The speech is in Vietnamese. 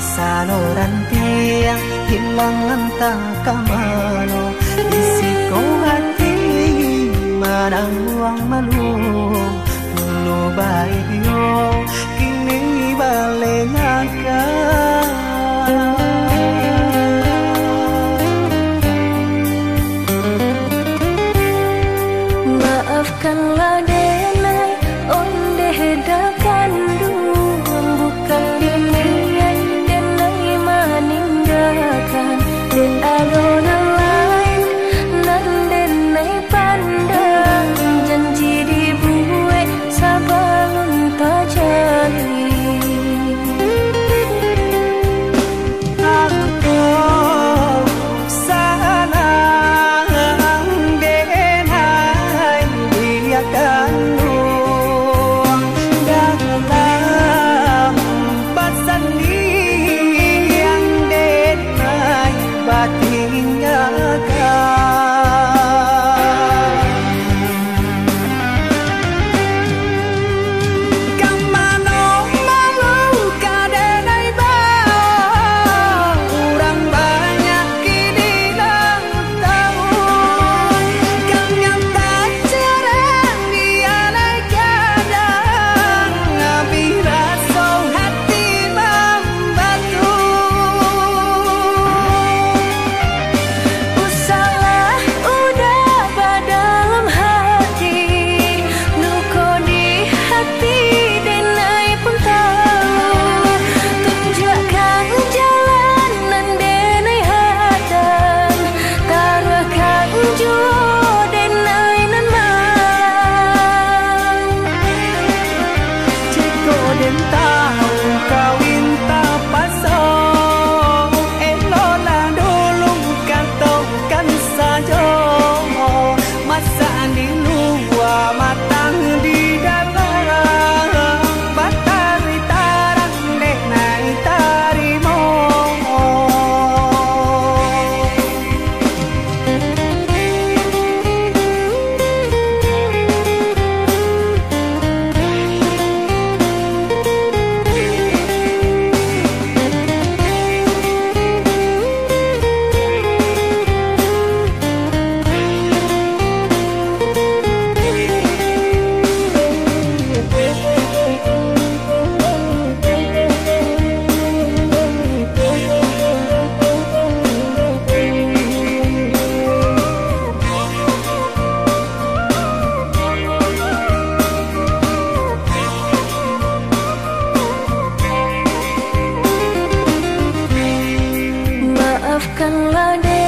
Mandayong di saluran tiang hilang entah kamano isi ko hati manang uang malu dulu baik yo kini balik Maafkanlah denai onde hedakan maafkanlah denai